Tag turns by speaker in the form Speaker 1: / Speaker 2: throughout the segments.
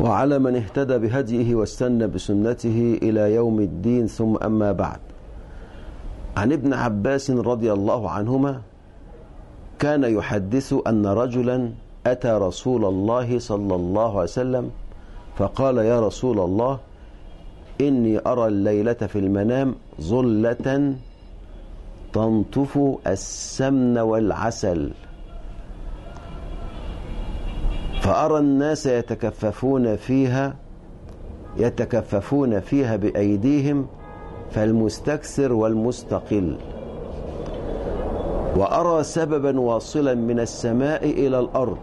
Speaker 1: وعلى من اهتدى بهديه واستنى بسنته إلى يوم الدين ثم أما بعد. عن ابن عباس رضي الله عنهما كان يحدث أن رجلا أتى رسول الله صلى الله عليه وسلم فقال يا رسول الله إني أرى الليلة في المنام ظلة تنطف السمن والعسل. فأرى الناس يتكففون فيها يتكففون فيها بأيديهم فالمستكثر والمستقل. وأرى سببا واصلا من السماء إلى الأرض.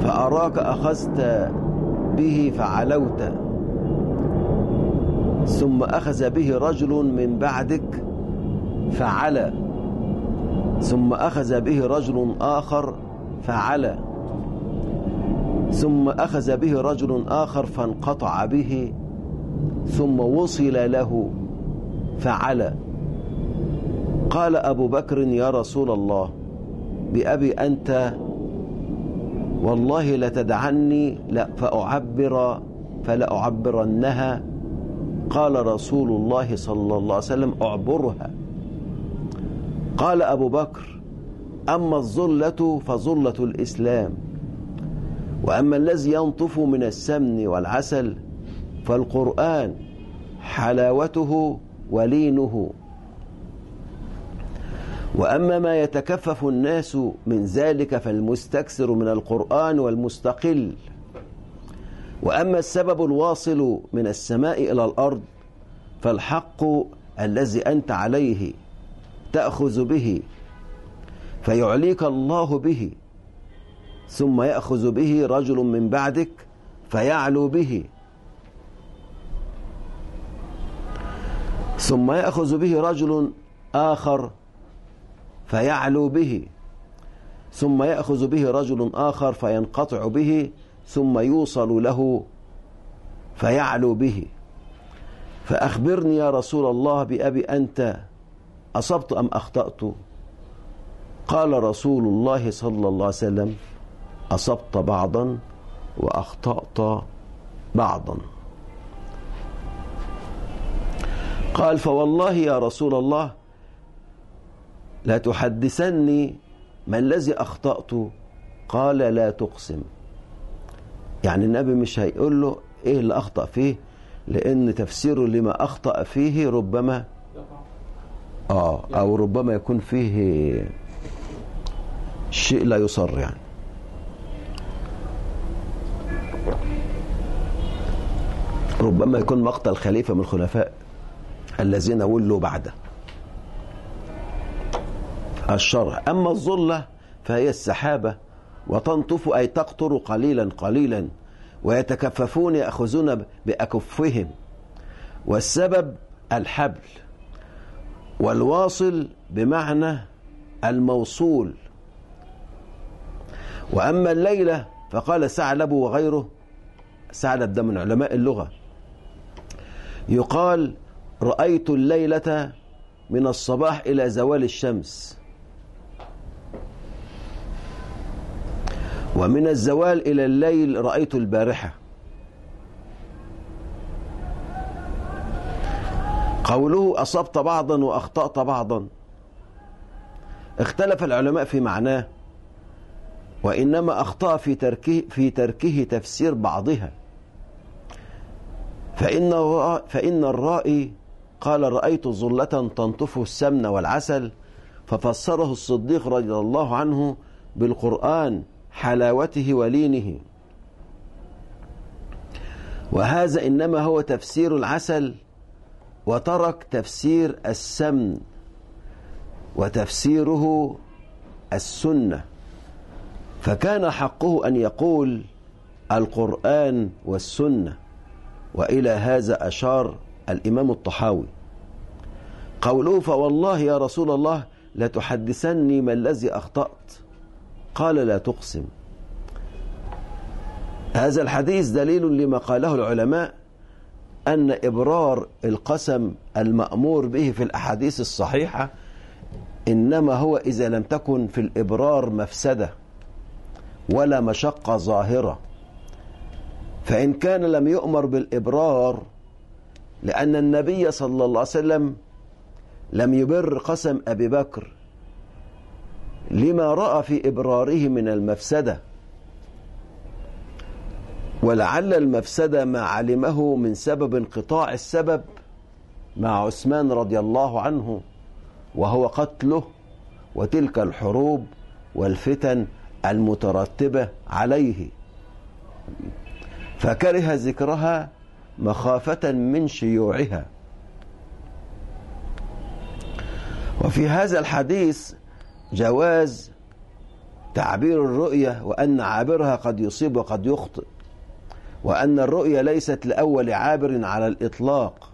Speaker 1: فأراك أخذت به فعلوت. ثم أخذ به رجل من بعدك فعلى ثم أخذ به رجل آخر فعلى ثم أخذ به رجل آخر فانقطع به. ثم وصل له فعلى قال أبو بكر يا رسول الله بأبي أنت والله لتدعني لا فأعبر فلأعبرنها. قال رسول الله صلى الله عليه وسلم أعبرها. قال أبو بكر أما الظلة فظلة الإسلام وأما الذي ينطف من السمن والعسل فالقرآن حلاوته ولينه. وأما ما يتكفف الناس من ذلك فالمستكثر من القرآن والمستقل. وأما السبب الواصل من السماء إلى الأرض فالحق الذي أنت عليه. تأخذ به فيعليك الله به ثم يأخذ به رجل من بعدك فيعلو به. ثم يأخذ به رجل آخر فيعلو به ثم يأخذ به رجل آخر فينقطع به ثم يوصل له فيعلو به. فأخبرني يا رسول الله بأبي أنت أصبت أم أخطأت؟ قال رسول الله صلى الله عليه وسلم أصبت بعضا وأخطأت بعضا. قال فوالله يا رسول الله لا تحدثني ما الذي أخطأت. قال لا تقسم. يعني النبي مش هيقول له إيه اللي أخطأ فيه لأن تفسيره لما أخطأ فيه ربما آه أو ربما يكون فيه شيء لا يصر يعني. ربما يكون مقتل خليفة من الخلفاء الذين ولوا بعده. الشرع. أما الظلة فهي السحابة وتنطف أي تقطر قليلا قليلا ويتكففون يأخذون بأكفهم. والسبب الحبل. والواصل بمعنى الموصول. وأما الليلة فقال ثعلب وغيره ثعلب ده من علماء اللغة. يقال رأيت الليلة من الصباح إلى زوال الشمس. ومن الزوال إلى الليل رأيت البارحة. قوله أصبت بعضا وأخطأت بعضا. اختلف العلماء في معناه وإنما أخطأ في تركه, في تركه تفسير بعضها. فإن, فإن الرائي قال رأيت ظلة تنطف السمن والعسل ففسره الصديق رضي الله عنه بالقرآن حلاوته ولينه. وهذا إنما هو تفسير العسل وترك تفسير السمن وتفسيره السنة. فكان حقه أن يقول القرآن والسنة وإلى هذا أشار الإمام الطحاوي. قوله فوالله يا رسول الله لتحدثني ما الذي أخطأت. قال لا تقسم. هذا الحديث دليل لما قاله العلماء أن إبرار القسم المأمور به في الأحاديث الصحيحة إنما هو إذا لم تكن في الإبرار مفسدة ولا مشقة ظاهرة. فإن كان لم يؤمر بالإبرار لأن النبي صلى الله عليه وسلم لم يبر قسم أبي بكر لما رأى في إبراره من المفسدة. ولعل المفسدة ما علمه من سبب انقطاع السبب مع عثمان رضي الله عنه وهو قتله وتلك الحروب والفتن المترتبة عليه. فكره ذكرها مخافة من شيوعها. وفي هذا الحديث جواز تعبير الرؤية وأن عابرها قد يصيب وقد يخطئ. وأن الرؤية ليست لأول عابر على الإطلاق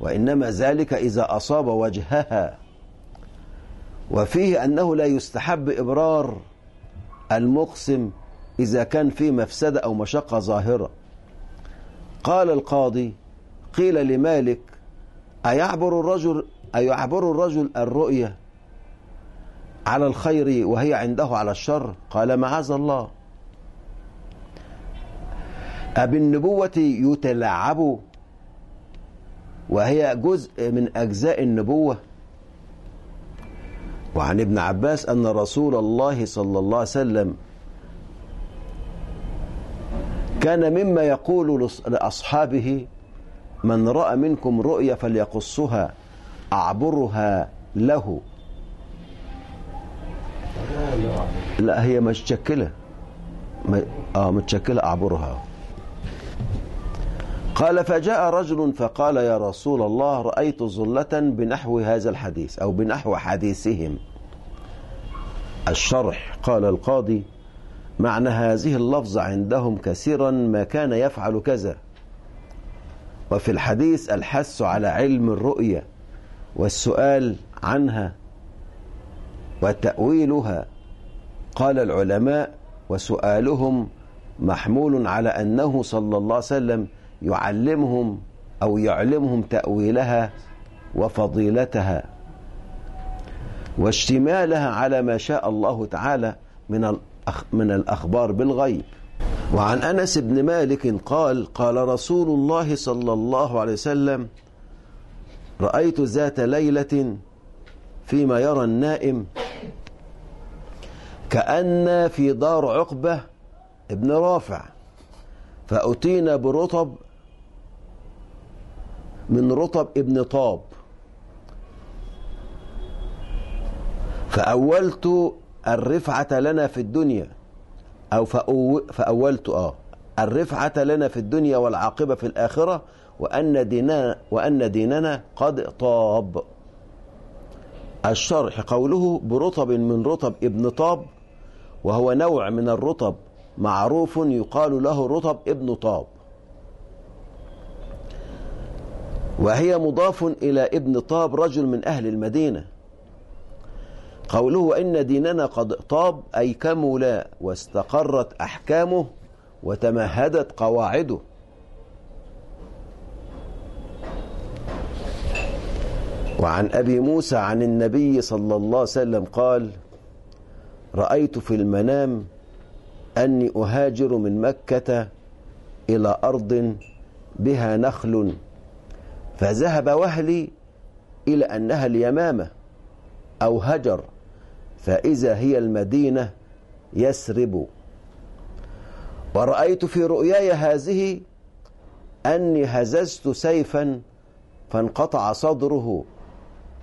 Speaker 1: وإنما ذلك إذا أصاب وجهها. وفيه أنه لا يستحب إبرار المقسم إذا كان فيه مفسدة أو مشقة ظاهرة. قال القاضي قيل لمالك أيعبر الرجل أيعبر الرجل الرؤية على الخير وهي عنده على الشر؟ قال معاذ الله. أبالنبوة يتلعب وهي جزء من أجزاء النبوة. وعن ابن عباس أن رسول الله صلى الله عليه وسلم كان مما يقول لأصحابه من رأى منكم رؤيا فليقصها أعبرها له. لا هي متشكلة. آه متشكلة أعبرها. قال فجاء رجل فقال يا رسول الله رأيت ظلة بنحو هذا الحديث أو بنحو حديثهم. الشرح قال القاضي معنى هذه اللفظة عندهم كثيرا ما كان يفعل كذا. وفي الحديث الحث على علم الرؤية والسؤال عنها وتأويلها. قال العلماء وسؤالهم محمول على أنه صلى الله عليه وسلم يعلمهم أو يعلمهم تأويلها وفضيلتها واشتمالها على ما شاء الله تعالى من من الأخبار بالغيب. وعن أنس بن مالك قال قال رسول الله صلى الله عليه وسلم رأيت ذات ليلة فيما يرى النائم كأن في دار عقبة ابن رافع فأتينا برطب من رطب ابن طاب. فأولت الرفعة لنا في الدنيا أو فأولت آه الرفعة لنا في الدنيا والعاقبة في الآخرة وأن ديننا, وأن ديننا قد طاب. الشرح قوله برطب من رطب ابن طاب وهو نوع من الرطب معروف يقال له رطب ابن طاب. وهي مضاف إلى ابن طاب رجل من أهل المدينة. قوله إن ديننا قد طاب أي كمل واستقرت أحكامه وتمهدت قواعده. وعن أبي موسى عن النبي صلى الله عليه وسلم قال رأيت في المنام أني أهاجر من مكة إلى أرض بها نخل فذهب وهلي إلى أنها اليمامة أو هجر فإذا هي المدينة يسرب. ورأيت في رؤياي هذه أني هززت سيفا فانقطع صدره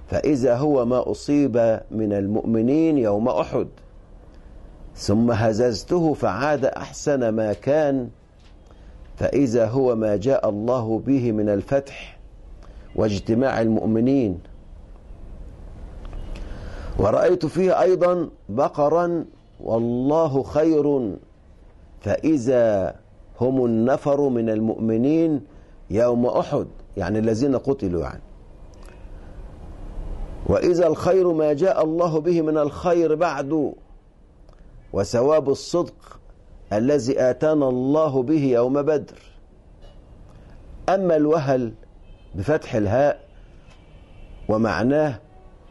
Speaker 1: فإذا هو ما أصيب من المؤمنين يوم أحد. ثم هززته فعاد أحسن ما كان فإذا هو ما جاء الله به من الفتح. واجتماع المؤمنين. ورأيت فيه أيضا بقرا والله خير فإذا هم النفر من المؤمنين يوم أحد يعني الذين قتلوا يعني. وإذا الخير ما جاء الله به من الخير بعد وثواب الصدق الذي آتانا الله به يوم بدر. أما الوهل بفتح الهاء ومعناه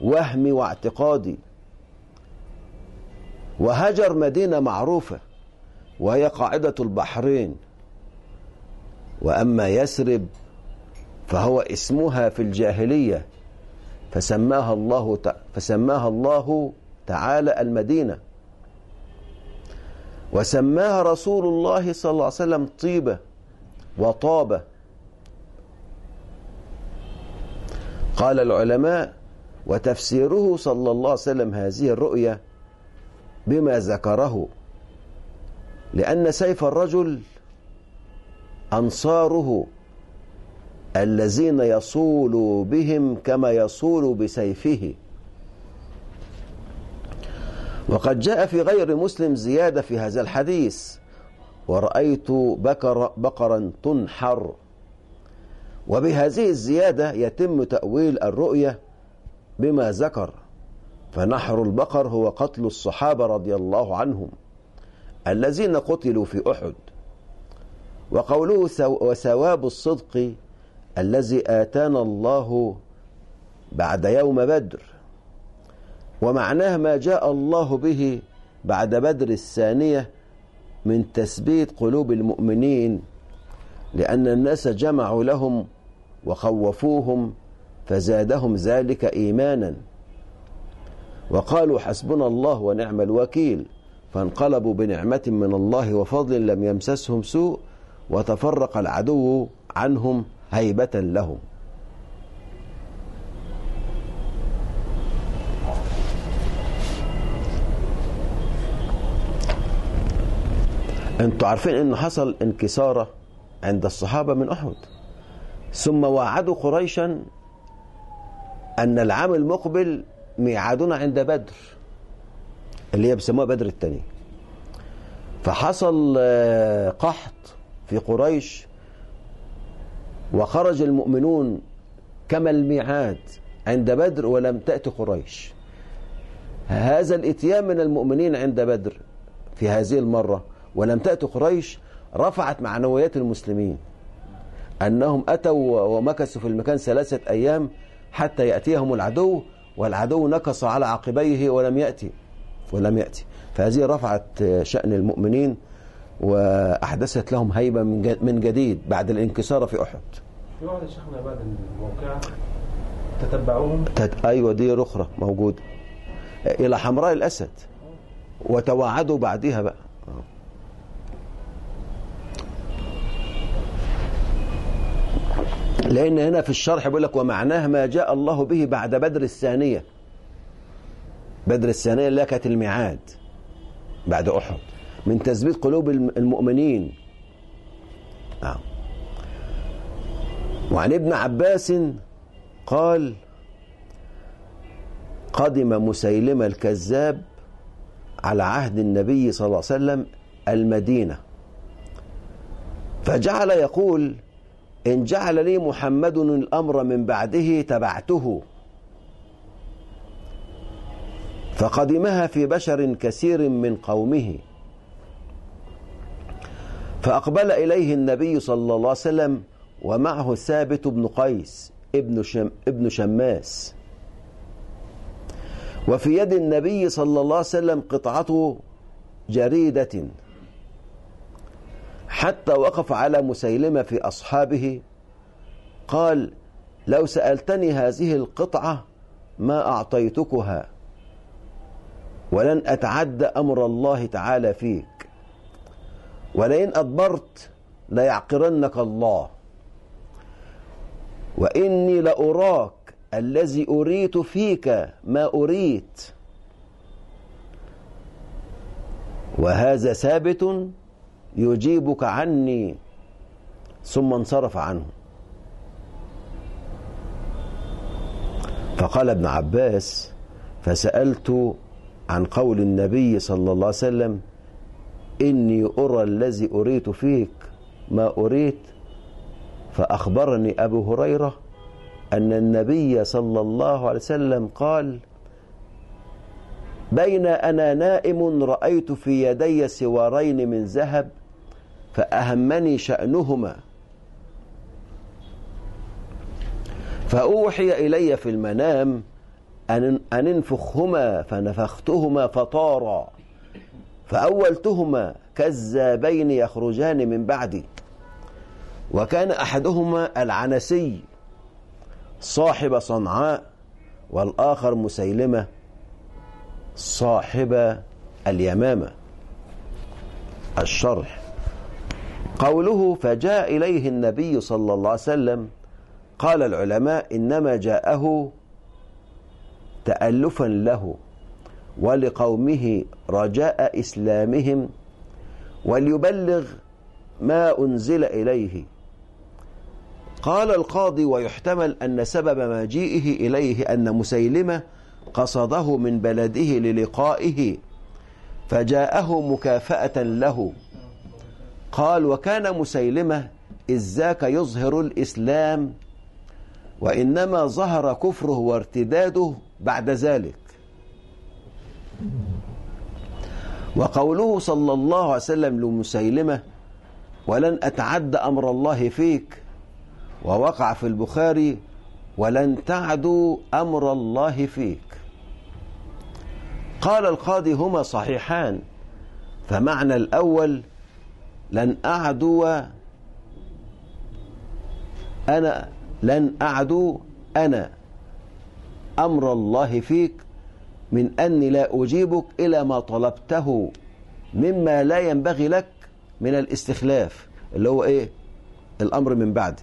Speaker 1: وهمي واعتقادي. وهجر مدينة معروفة وهي قاعدة البحرين. وأما يسرب فهو اسمها في الجاهلية فسماها الله فسماها الله تعالى المدينة. وسماها رسول الله صلى الله عليه وسلم طيبة وطابة. قال العلماء وتفسيره صلى الله عليه وسلم هذه الرؤية بما ذكره لأن سيف الرجل أنصاره الذين يصول بهم كما يصول بسيفه. وقد جاء في غير مسلم زيادة في هذا الحديث ورأيت بكر بقرا تنحر. وبهذه الزيادة يتم تأويل الرؤية بما ذكر فنحر البقر هو قتل الصحابة رضي الله عنهم الذين قتلوا في أحد. وقوله وثواب الصدق الذي آتانا الله بعد يوم بدر ومعناه ما جاء الله به بعد بدر الثانية من تثبيت قلوب المؤمنين لأن الناس جمعوا لهم وخوفوهم فزادهم ذلك إيمانا. وقالوا حسبنا الله ونعم الوكيل فانقلبوا بنعمة من الله وفضل لم يمسسهم سوء وتفرق العدو عنهم هيبة لهم. أنتوا عارفين إن حصل انكسارة عند الصحابة من أحد. ثم وعدوا قريشا أن العام المقبل ميعادنا عند بدر اللي هي بيسموها بدر الثاني فحصل قحط في قريش وخرج المؤمنون كما الميعاد عند بدر ولم تأتي قريش. هذا الإتيان من المؤمنين عند بدر في هذه المرة ولم تأتي قريش رفعت معنويات المسلمين. أنهم أتوا ومكثوا في المكان ثلاثة أيام حتى يأتيهم العدو والعدو نكص على عقبيه ولم يأتي ولم يأتي. فهذه رفعت شأن المؤمنين وأحدثت لهم هيبة من جديد بعد الانكسار في أحد.
Speaker 2: في واحد شيخنا بعد الموقعة تتبعوهم
Speaker 1: تت... أيوة دي رخرة موجودة. إلى حمراء الأسد وتوعدوا بعدها بقى. لأن هنا في الشرح بيقول لك ومعناه ما جاء الله به بعد بدر الثانية. بدر الثانية اللي كانت الميعاد بعد أحد. من تثبيت قلوب المؤمنين. نعم. وعن ابن عباس قال قدم مسيلمة الكذاب على عهد النبي صلى الله عليه وسلم المدينة. فجعل يقول إن جعل لي محمد الأمر من بعده تبعته. فقدمها في بشر كثير من قومه. فأقبل إليه النبي صلى الله عليه وسلم ومعه ثابت بن قيس ابن, شم ابن شماس. وفي يد النبي صلى الله عليه وسلم قطعة جريدة. حتى وقف على مسيلمة في أصحابه قال لو سألتني هذه القطعة ما أعطيتكها ولن أتعدى أمر الله تعالى فيك ولئن أدبرت ليعقرنك الله وإني لأراك الذي أريت فيك ما أريت وهذا ثابت يجيبك عني. ثم انصرف عنه. فقال ابن عباس فسألت عن قول النبي صلى الله عليه وسلم إني أرى الذي أريت فيك ما أريت. فأخبرني أبو هريرة أن النبي صلى الله عليه وسلم قال بين أنا نائم رأيت في يدي سوارين من ذهب فأهمني شأنهما. فأوحي إلي في المنام أن أن انفخهما فنفختهما فطارا. فأولتهما كذابين يخرجان من بعدي. وكان أحدهما العنسي صاحب صنعاء والآخر مسيلمة صاحب اليمامة. الشرح. قوله فجاء إليه النبي صلى الله عليه وسلم قال العلماء إنما جاءه تألفا له ولقومه رجاء إسلامهم وليبلغ ما أنزل إليه. قال القاضي ويحتمل أن سبب مجيئه إليه أن مسيلمة قصده من بلده للقائه فجاءه مكافأة له. قال وكان مسيلمة إذ ذاك يظهر الإسلام وإنما ظهر كفره وارتداده بعد ذلك. وقوله صلى الله عليه وسلم لمسيلمة ولن أتعد أمر الله فيك ووقع في البخاري ولن تعدوا أمر الله فيك. قال القاضي هما صحيحان فمعنى الأول لن أعدو أنا لن أعدو أنا أمر الله فيك من أني لا أجيبك إلى ما طلبته مما لا ينبغي لك من الاستخلاف اللي هو إيه؟ الأمر من بعدي.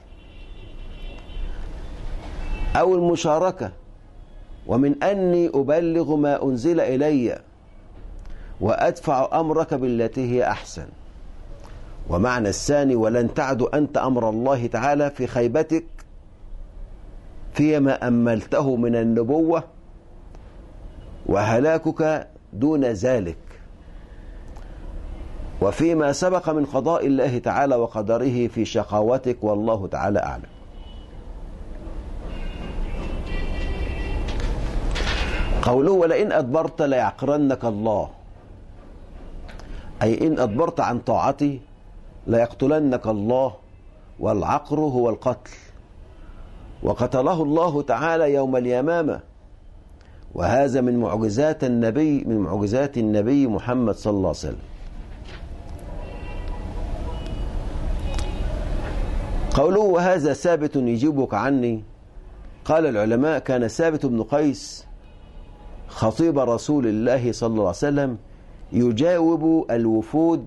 Speaker 1: أو المشاركة ومن أني أبلغ ما أنزل إلي وأدفع أمرك بالتي هي أحسن. ومعنى الثاني ولن تعد أنت أمر الله تعالى في خيبتك فيما أملته من النبوة وهلاكك دون ذلك. وفيما سبق من قضاء الله تعالى وقدره في شقاوتك والله تعالى أعلم. قوله ولئن أدبرت ليعقرنك الله أي إن أدبرت عن طاعتي ليقتلنك الله والعقر هو القتل. وقتله الله تعالى يوم اليمامة. وهذا من معجزات النبي من معجزات النبي محمد صلى الله عليه وسلم. قوله وهذا ثابت يجيبك عني. قال العلماء كان ثابت بن قيس خطيب رسول الله صلى الله عليه وسلم يجاوب الوفود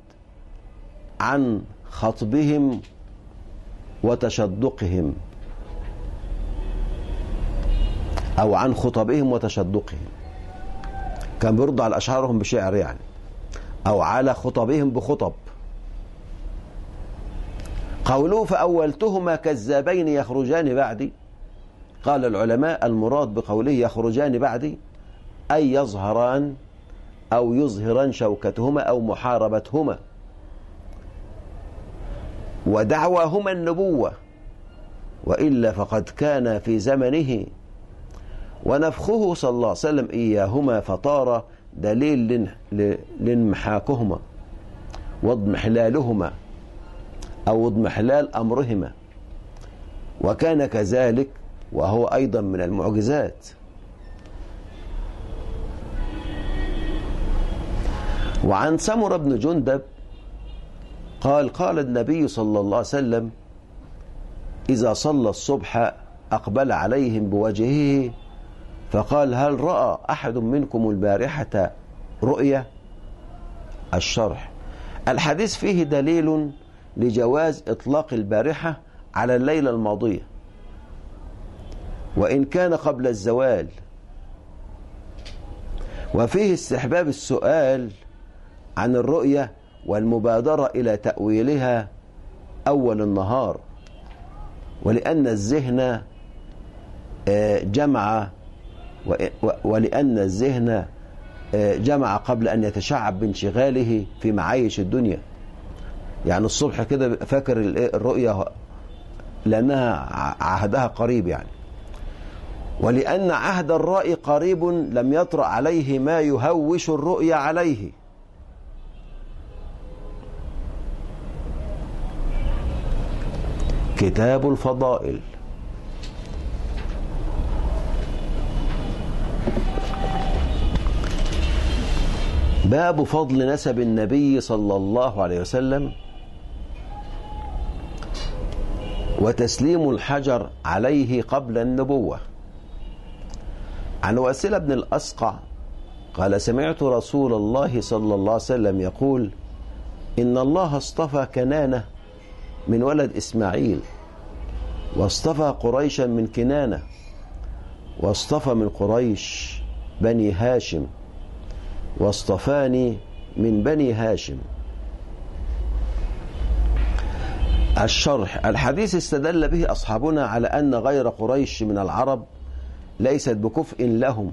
Speaker 1: عن خطبهم وتشدقهم أو عن خطبهم وتشدقهم. كان بيرد على أشعارهم بشعر يعني. أو على خطبهم بخطب. قوله فأولتهما كذابين يخرجان بعدي. قال العلماء المراد بقوله يخرجان بعدي أي يظهران أو يظهران شوكتهما أو محاربتهما. ودعواهما النبوة وإلا فقد كان في زمنه. ونفخه صلى الله عليه وسلم إياهما فطار دليل لانمحاكهما واضمحلالهما أو اضمحلال أمرهما. وكان كذلك وهو أيضا من المعجزات. وعن سمر بن جندب قال قال النبي صلى الله عليه وسلم إذا صلى الصبح أقبل عليهم بوجهه فقال هل رأى أحد منكم البارحة رؤية الشرح؟ الحديث فيه دليل لجواز إطلاق البارحة على الليلة الماضية. وإن كان قبل الزوال. وفيه استحباب السؤال عن الرؤية والمبادرة إلى تأويلها أول النهار. ولأن الذهن جمع ولأن الذهن آه، جمع قبل أن يتشعب بانشغاله في معايش الدنيا. يعني الصبح كده فاكر؟ الرؤية لأنها عهدها قريب يعني. ولأن عهد الرأي قريب لم يطرأ عليه ما يهوش الرؤيا عليه. كتاب الفضائل. باب فضل نسب النبي صلى الله عليه وسلم وتسليم الحجر عليه قبل النبوة. عن واسلة بن الأسقع قال سمعت رسول الله صلى الله عليه وسلم يقول إن الله اصطفى كنانة من ولد إسماعيل واصطفى قريشا من كنانة واصطفى من قريش بني هاشم واصطفاني من بني هاشم. الشرح الحديث استدل به أصحابنا على أن غير قريش من العرب ليست بكفء لهم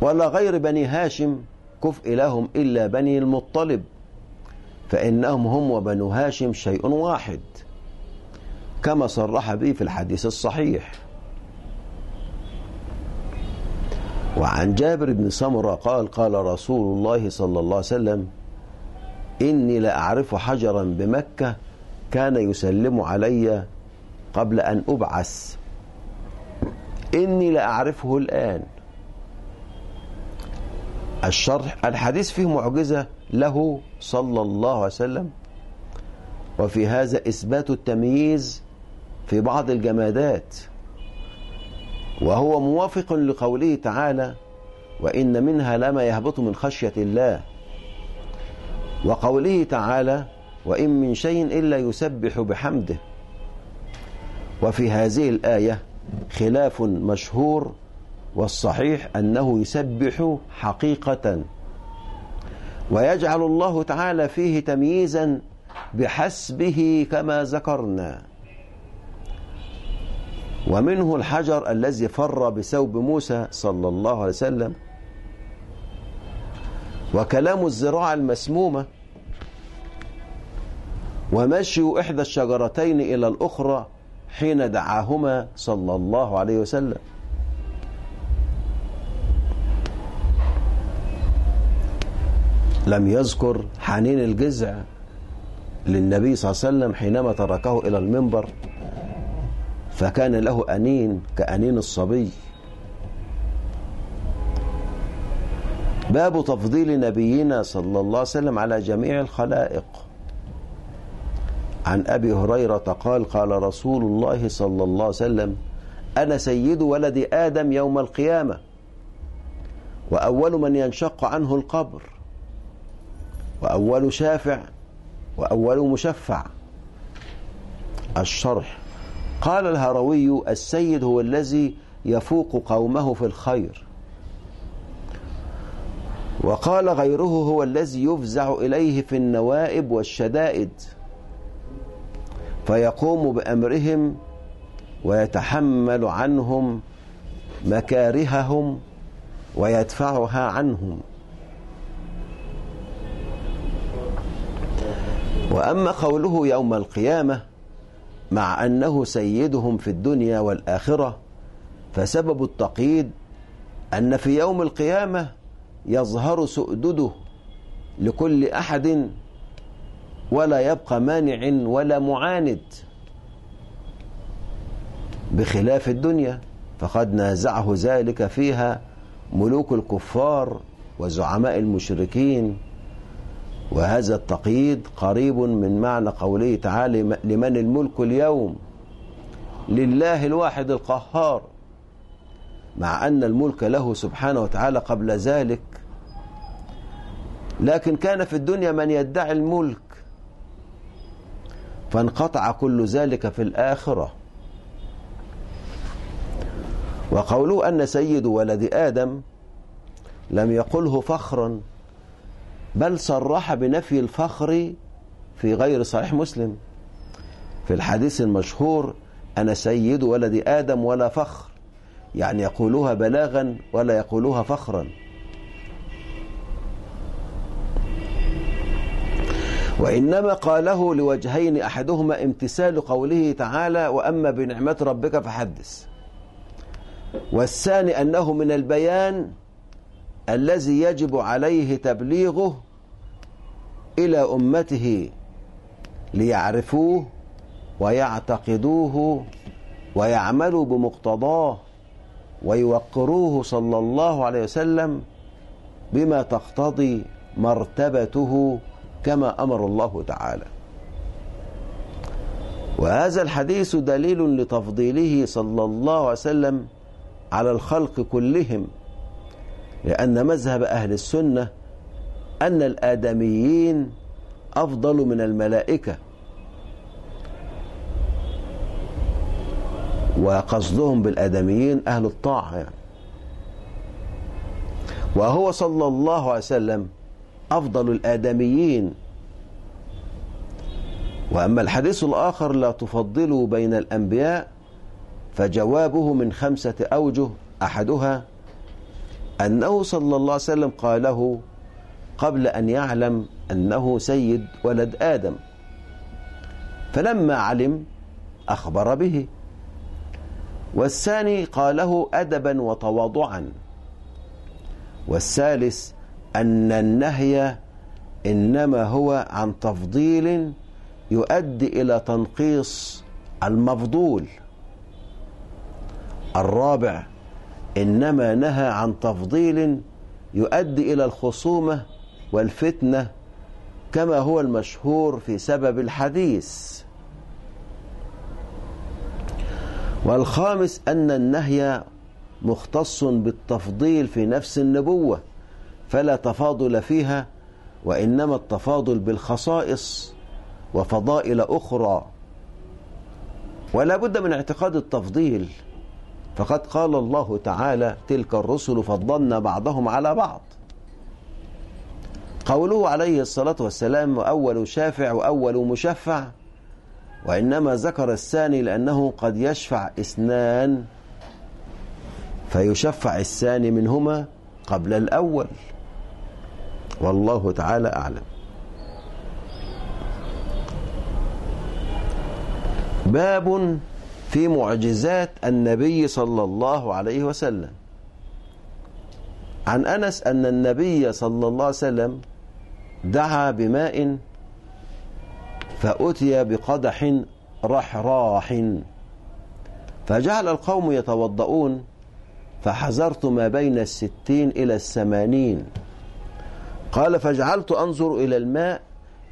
Speaker 1: ولا غير بني هاشم كفء لهم إلا بني المطلب. فإنهم هم وبنو هاشم شيء واحد كما صرح به في الحديث الصحيح. وعن جابر بن سمرة قال قال رسول الله صلى الله عليه وسلم إني لأعرف حجرا بمكة كان يسلم علي قبل أن أبعث. إني لأعرفه الآن. الشرح الحديث فيه معجزة له صلى الله عليه وسلم. وفي هذا إثبات التمييز في بعض الجمادات. وهو موافق لقوله تعالى وإن منها لما يهبط من خشية الله وقوله تعالى وإن من شيء إلا يسبح بحمده وفي هذه الآية خلاف مشهور والصحيح أنه يسبح حقيقة. ويجعل الله تعالى فيه تمييزا بحسبه كما ذكرنا. ومنه الحجر الذي فر بثوب موسى صلى الله عليه وسلم. وكلام الزراعة المسمومة. ومشي إحدى الشجرتين إلى الأخرى حين دعاهما صلى الله عليه وسلم. لم يذكر حنين الجزع للنبي صلى الله عليه وسلم حينما تركه إلى المنبر فكان له أنين كأنين الصبي. باب تفضيل نبينا صلى الله عليه وسلم على جميع الخلائق. عن أبي هريرة قال قال رسول الله صلى الله عليه وسلم أنا سيد ولد آدم يوم القيامة وأول من ينشق عنه القبر. وأول شافع وأول مشفع. الشرح. قال الهروي السيد هو الذي يفوق قومه في الخير. وقال غيره هو الذي يفزع إليه في النوائب والشدائد. فيقوم بأمرهم ويتحمل عنهم مكارههم ويدفعها عنهم. وأما قوله يوم القيامة مع أنه سيدهم في الدنيا والآخرة فسبب التقييد أن في يوم القيامة يظهر سؤدده لكل أحد ولا يبقى مانع ولا معاند بخلاف الدنيا فقد نازعه ذلك فيها ملوك الكفار وزعماء المشركين. وهذا التقييد قريب من معنى قوله تعالى لمن الملك اليوم لله الواحد القهار. مع أن الملك له سبحانه وتعالى قبل ذلك. لكن كان في الدنيا من يدعي الملك. فانقطع كل ذلك في الآخرة. وقوله أن سيد ولد آدم لم يقله فخرا. بل صرح بنفي الفخر في غير صحيح مسلم. في الحديث المشهور أنا سيد ولد آدم ولا فخر. يعني يقولوها بلاغا ولا يقولوها فخرا. وإنما قاله لوجهين أحدهما امتثال قوله تعالى وأما بنعمة ربك فحدث. والثاني أنه من البيان الذي يجب عليه تبليغه إلى أمته ليعرفوه ويعتقدوه ويعملوا بمقتضاه ويوقروه صلى الله عليه وسلم بما تقتضي مرتبته كما أمر الله تعالى. وهذا الحديث دليل لتفضيله صلى الله عليه وسلم على الخلق كلهم لأن مذهب أهل السنة أن الآدميين أفضل من الملائكة. وقصدهم بالآدميين أهل الطاعة يعني. وهو صلى الله عليه وسلم أفضل الآدميين. وأما الحديث الآخر لا تفضلوا بين الأنبياء فجوابه من خمسة أوجه أحدها أنه صلى الله عليه وسلم قاله قبل أن يعلم أنه سيد ولد آدم. فلما علم أخبر به. والثاني قاله أدبا وتواضعا. والثالث أن النهي إنما هو عن تفضيل يؤدي إلى تنقيص المفضول. الرابع إنما نهى عن تفضيل يؤدي إلى الخصومة والفتنة كما هو المشهور في سبب الحديث. والخامس أن النهي مختص بالتفضيل في نفس النبوة فلا تفاضل فيها وإنما التفاضل بالخصائص وفضائل أخرى. ولا بد من اعتقاد التفضيل. فقد قال الله تعالى تلك الرسل فضلنا بعضهم على بعض. قوله عليه الصلاة والسلام وأول شافع وأول مشفع وإنما ذكر الثاني لأنه قد يشفع اثنان فيشفع الثاني منهما قبل الأول. والله تعالى أعلم. باب في معجزات النبي صلى الله عليه وسلم. عن أنس أن النبي صلى الله عليه وسلم دعا بماء فأتي بقدح رحراح. فجعل القوم يتوضؤون فحذرت ما بين الستين إلى الثمانين. قال فجعلت أنظر إلى الماء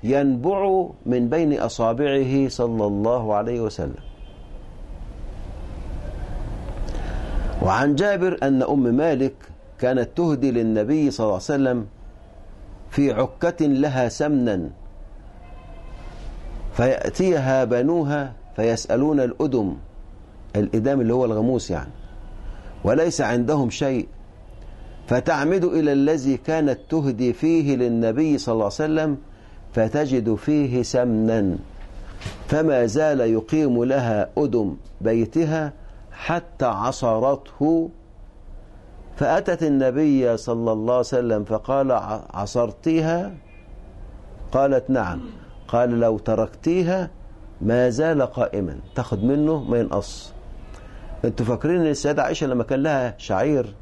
Speaker 1: ينبع من بين أصابعه صلى الله عليه وسلم. وعن جابر أن أم مالك كانت تهدي للنبي صلى الله عليه وسلم في عكة لها سمنا فيأتيها بنوها فيسألون الأدم الإدام اللي هو الغموس يعني وليس عندهم شيء فتعمد إلى الذي كانت تهدي فيه للنبي صلى الله عليه وسلم فتجد فيه سمنا فما زال يقيم لها أدم بيتها حتى عصرته. فأتت النبي صلى الله عليه وسلم فقال عصرتيها؟ قالت نعم. قال لو تركتيها ما زال قائما تاخد منه ما ينقص. أنتوا فاكرين إن السيدة عائشة لما كان لها شعير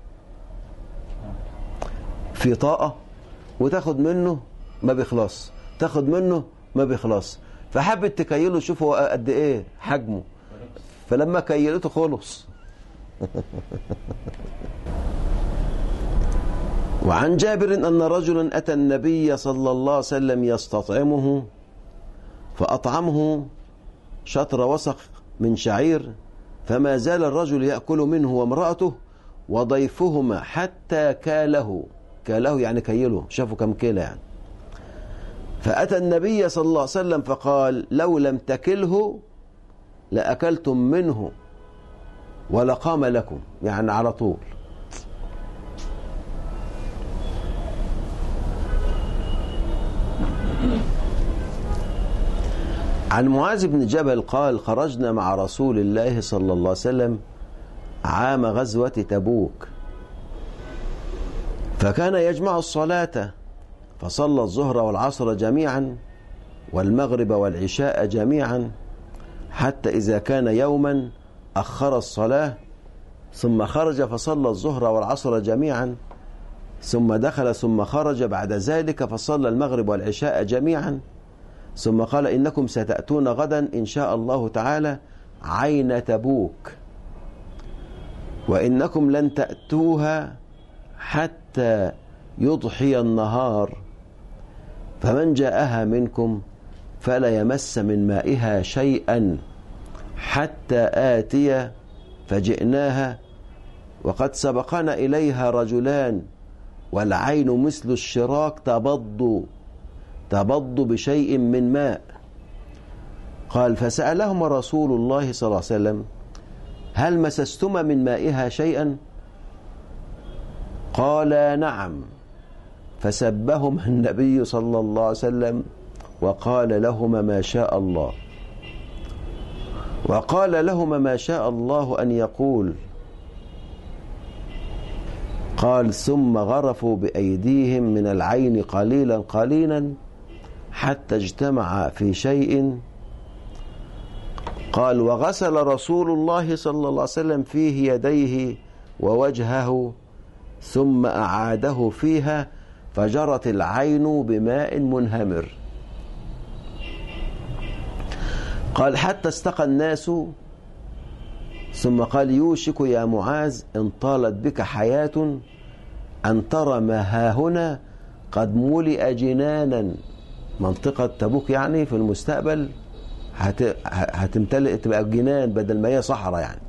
Speaker 1: في طاقة وتاخد منه ما بيخلص تاخد منه ما بيخلص. فحبت تكيله شوفوا قد إيه حجمه. فلما كيلته خلص وعن جابر أن رجلا أتى النبي صلى الله عليه وسلم يستطعمه فأطعمه شطر وسق من شعير فما زال الرجل يأكل منه وامرأته وضيفهما حتى كاله. كاله يعني كيله شافوا كم كيلة يعني. فأتى النبي صلى الله عليه وسلم فقال لو لم تكله لأكلتم منه ولقام لكم يعني على طول. عن معاذ بن جبل قال خرجنا مع رسول الله صلى الله عليه وسلم عام غزوة تبوك فكان يجمع الصلاة فصلى الظهر والعصر جميعا والمغرب والعشاء جميعا حتى إذا كان يوما أخر الصلاة ثم خرج فصلى الظهر والعصر جميعا ثم دخل ثم خرج بعد ذلك فصلى المغرب والعشاء جميعا ثم قال إنكم ستأتون غدا إن شاء الله تعالى عين تبوك وإنكم لن تأتوها حتى يضحي النهار فمن جاءها منكم فلا يمس من مائها شيئا حتى آتي فجئناها وقد سبقنا إليها رجلان والعين مثل الشراك تبض تبض بشيء من ماء. قال فسألهما رسول الله صلى الله عليه وسلم هل مسستما من مائها شيئا؟ قالا نعم. فسبهما النبي صلى الله عليه وسلم وقال لهما ما شاء الله. وقال لهما ما شاء الله أن يقول قال ثم غرفوا بأيديهم من العين قليلا قليلا حتى اجتمع في شيء قال وغسل رسول الله صلى الله عليه وسلم فيه يديه ووجهه ثم أعاده فيها فجرت العين بماء منهمر قال حتى استقى الناس ثم قال يوشك يا معاذ إن طالت بك حياة أن ترى ما هاهنا قد ملئ جنانا. منطقة تبوك يعني في المستقبل هت... هتمتلئ تبقى جنان بدل ما هي صحراء يعني.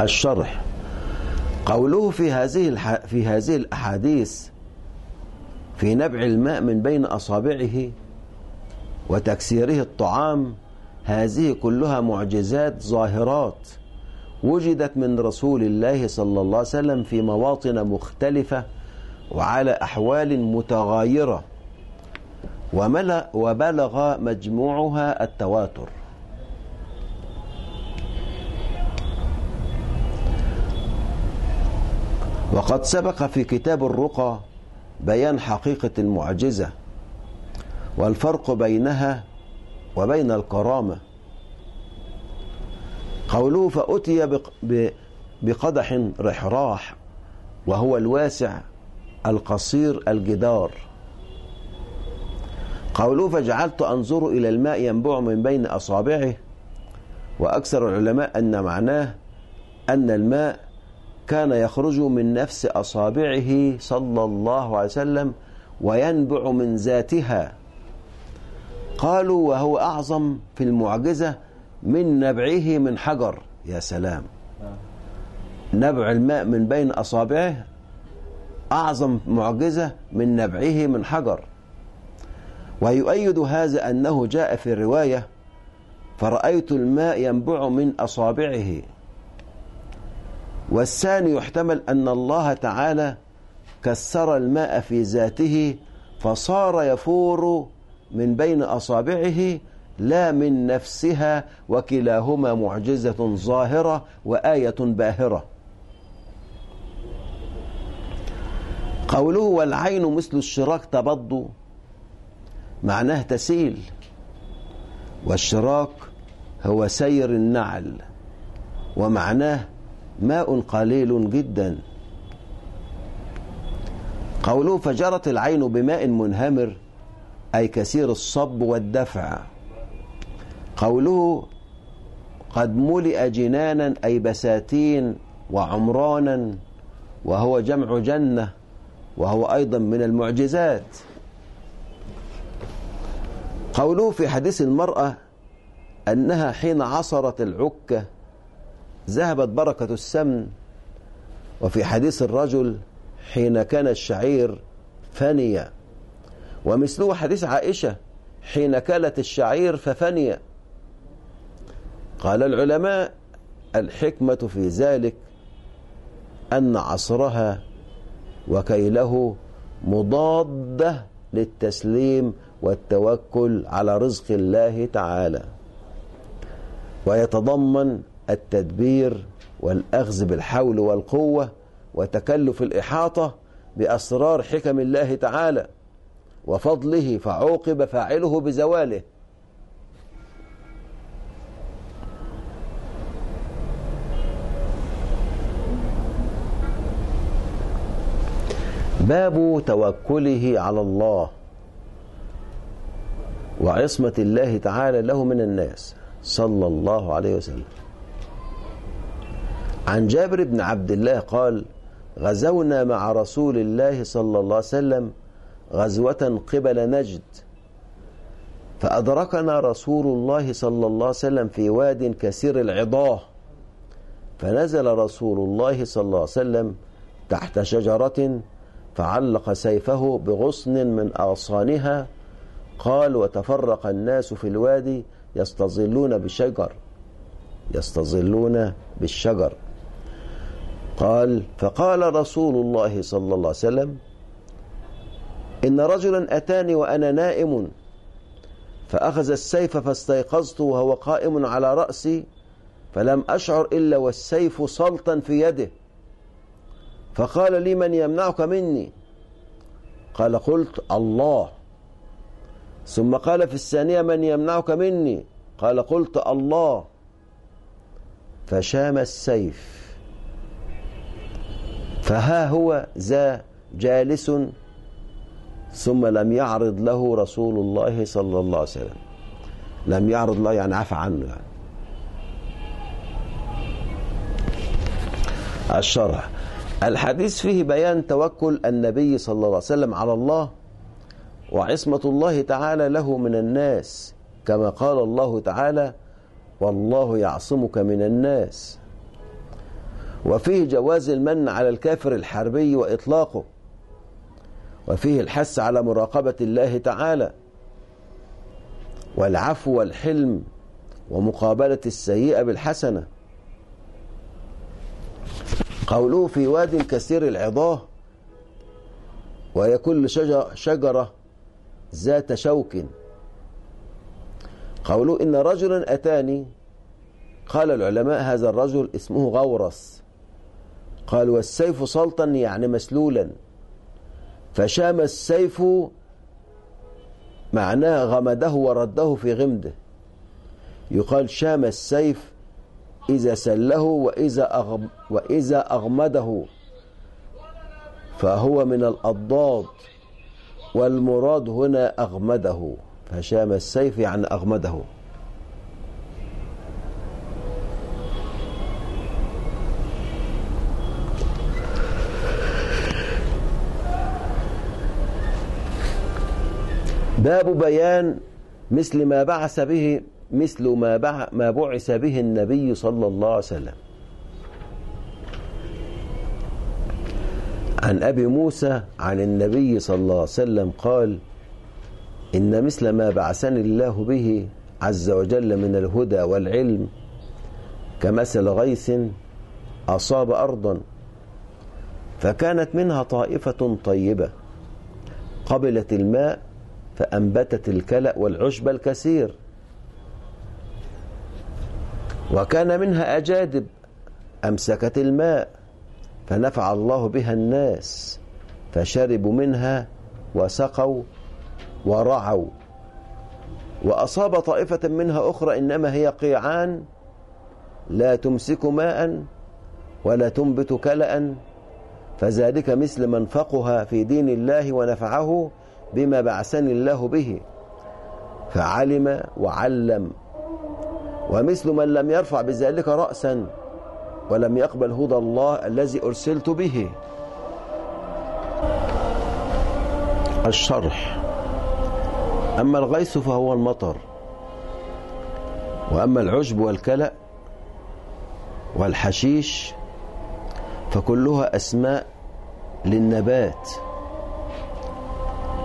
Speaker 1: الشرح. قوله في هذه الح... في هذه الأحاديث في نبع الماء من بين أصابعه وتكسيره الطعام هذه كلها معجزات ظاهرات وجدت من رسول الله صلى الله عليه وسلم في مواطن مختلفة وعلى أحوال متغايرة وملأ وبلغ مجموعها التواتر. وقد سبق في كتاب الرقى بيان حقيقة المعجزة والفرق بينها وبين الكرامة. قوله فأتي بقدح رحراح وهو الواسع القصير الجدار. قوله فجعلت أنظر إلى الماء ينبع من بين أصابعه وأكثر العلماء أن معناه أن الماء كان يخرج من نفس أصابعه صلى الله عليه وسلم وينبع من ذاتها. قالوا وهو أعظم في المعجزة من نبعه من حجر. يا سلام. نبع الماء من بين أصابعه أعظم معجزة من نبعه من حجر. ويؤيد هذا أنه جاء في الرواية فرأيت الماء ينبع من أصابعه. والثاني يحتمل أن الله تعالى كسر الماء في ذاته فصار يفور من بين أصابعه لا من نفسها وكلاهما معجزة ظاهرة وآية باهرة. قوله والعين مثل الشراك تبض معناه تسيل. والشراك هو سير النعل ومعناه ماء قليل جدا. قوله فجرت العين بماء منهمر أي كثير الصب والدفع. قوله قد ملئ جنانا أي بساتين وعمرانا وهو جمع جنة وهو أيضا من المعجزات. قوله في حديث المرأة أنها حين عصرت العكة ذهبت بركة السمن. وفي حديث الرجل حين كان الشعير فني. ومثله حديث عائشة حين كلت الشعير ففني. قال العلماء الحكمة في ذلك أن عصرها وكيله مضادة للتسليم والتوكل على رزق الله تعالى. ويتضمن التدبير والأخذ بالحول والقوة وتكلف الإحاطة بأسرار حكم الله تعالى وفضله فعوقب فاعله بزواله. باب توكله على الله وعصمة الله تعالى له من الناس. صلى الله عليه وسلم. عن جابر بن عبد الله قال غزونا مع رسول الله صلى الله عليه وسلم غزوة قبل نجد. فأدركنا رسول الله صلى الله عليه وسلم في واد كثير العضاه. فنزل رسول الله صلى الله عليه وسلم تحت شجرة فعلق سيفه بغصن من أغصانها. قال وتفرق الناس في الوادي يستظلون بالشجر يستظلون بالشجر. قال فقال رسول الله صلى الله عليه وسلم إن رجلا أتاني وأنا نائم فأخذ السيف فاستيقظت وهو قائم على رأسي فلم أشعر إلا والسيف سلطا في يده. فقال لي من يمنعك مني؟ قال قلت الله. ثم قال في الثانية من يمنعك مني؟ قال قلت الله. فشام السيف. فها هو ذا جالس ثم لم يعرض له رسول الله صلى الله عليه وسلم. لم يعرض له يعني عفى عنه يعني. الشرح الحديث فيه بيان توكل النبي صلى الله عليه وسلم على الله وعصمة الله تعالى له من الناس كما قال الله تعالى والله يعصمك من الناس. وفيه جواز المن على الكافر الحربي وإطلاقه وفيه الحث على مراقبة الله تعالى والعفو والحلم ومقابلة السيئة بالحسنة. قوله في واد كثير العضاه وهي كل شجر شجرة ذات شوك. قوله إن رجلا أتاني قال العلماء هذا الرجل اسمه غورس. قال والسيف سلطا يعني مسلولا. فشام السيف معناه غمده ورده في غمده. يقال شام السيف إذا سله وإذا, أغم وإذا أغمده. فهو من الأضداد والمراد هنا أغمده. فشام السيف يعني أغمده. باب بيان مثل ما بعث به مثل ما ما بعث به النبي صلى الله عليه وسلم. عن أبي موسى عن النبي صلى الله عليه وسلم قال إن مثل ما بعثني الله به عز وجل من الهدى والعلم كمثل غيث أصاب أرضا فكانت منها طائفة طيبة قبلت الماء فأنبتت الكلأ والعشب الكثير. وكان منها أجادب أمسكت الماء فنفع الله بها الناس فشربوا منها وسقوا ورعوا. وأصاب طائفة منها أخرى إنما هي قيعان لا تمسك ماء ولا تنبت كلأ فذلك مثل من فقها في دين الله ونفعه بما بعثني الله به فعلم وعلم. ومثل من لم يرفع بذلك رأسا ولم يقبل هدى الله الذي أرسلت به. الشرح. أما الغيث فهو المطر وأما العشب والكلأ والحشيش فكلها أسماء للنبات.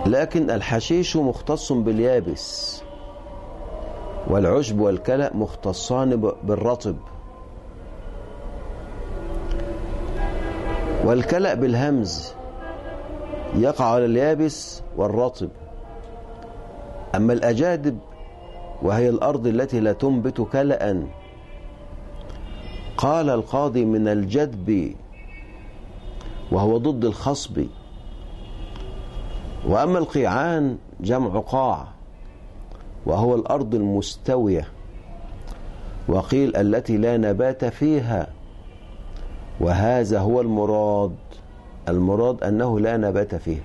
Speaker 1: لكن الحشيش مختص باليابس والعشب والكلأ مختصان بالرطب. والكلأ بالهمز يقع على اليابس والرطب. أما الأجادب وهي الأرض التي لا تنبت كلأ قال القاضي من الجدب وهو ضد الخصب. وأما القيعان جمع قاع وهو الأرض المستوية وقيل التي لا نبات فيها وهذا هو المراد المراد أنه لا نبات فيها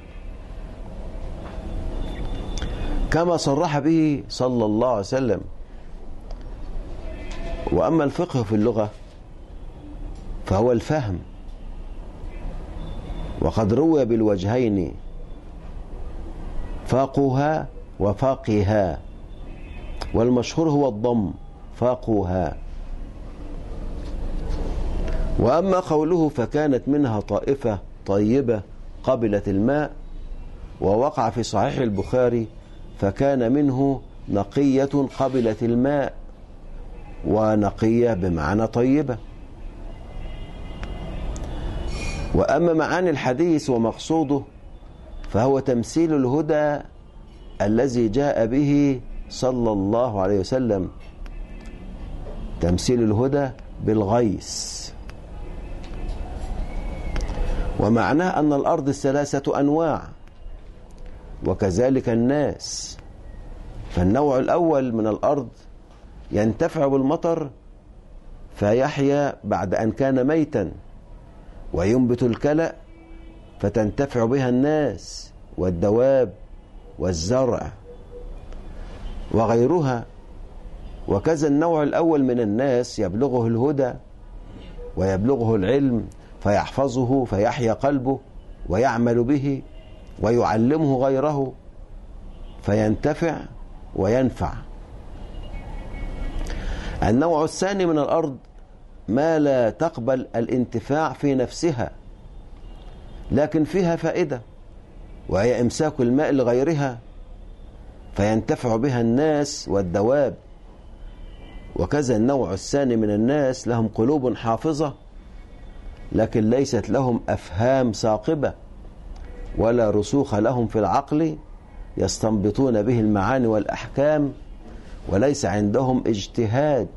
Speaker 1: كما صرح به صلى الله عليه وسلم. وأما الفقه في اللغة فهو الفهم. وقد روي بالوجهين فاقها وفاقها والمشهور هو الضم فاقها وأما قوله فكانت منها طائفة طيبة قبلت الماء ووقع في صحيح البخاري فكان منه نقية قبلت الماء ونقية بمعنى طيبة. وأما معاني الحديث ومقصوده فهو تمثيل الهدى الذي جاء به صلى الله عليه وسلم. تمثيل الهدى بالغيث. ومعناه أن الأرض الثلاثة أنواع وكذلك الناس. فالنوع الأول من الأرض ينتفع بالمطر فيحيا بعد أن كان ميتا وينبت الكلأ فتنتفع بها الناس والدواب والزرع وغيرها وكذا النوع الأول من الناس يبلغه الهدى ويبلغه العلم فيحفظه فيحيا قلبه ويعمل به ويعلمه غيره فينتفع وينفع. النوع الثاني من الأرض ما لا تقبل الانتفاع في نفسها لكن فيها فائدة وهي إمساك الماء لغيرها فينتفع بها الناس والدواب وكذا النوع الثاني من الناس لهم قلوب حافظة لكن ليست لهم أفهام ثاقبة ولا رسوخ لهم في العقل يستنبطون به المعاني والأحكام وليس عندهم اجتهاد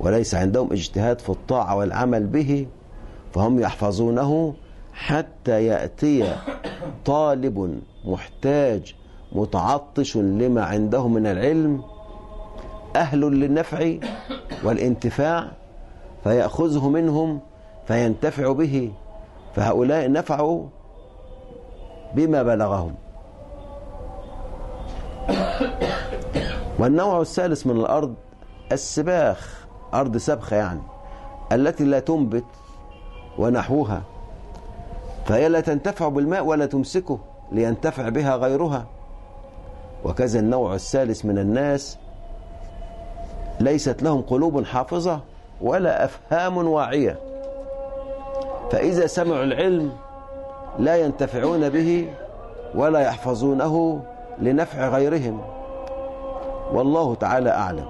Speaker 1: وليس عندهم اجتهاد في الطاعة والعمل به فهم يحفظونه حتى يأتي طالب محتاج متعطش لما عنده من العلم أهل للنفع والانتفاع فيأخذه منهم فينتفع به فهؤلاء نفعوا بما بلغهم. والنوع الثالث من الأرض السباخ أرض سبخة يعني التي لا تنبت ونحوها. فهي لا تنتفع بالماء ولا تمسكه لينتفع بها غيرها. وكذا النوع الثالث من الناس ليست لهم قلوب حافظة ولا أفهام واعية. فإذا سمعوا العلم لا ينتفعون به ولا يحفظونه لنفع غيرهم. والله تعالى أعلم.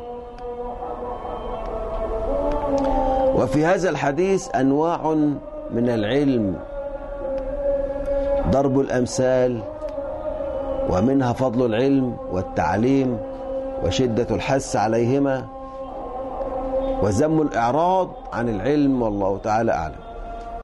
Speaker 1: وفي هذا الحديث أنواع من العلم ضرب الأمثال ومنها فضل العلم والتعليم وشدة الحث عليهما وذم الإعراض عن العلم والله تعالى أعلم.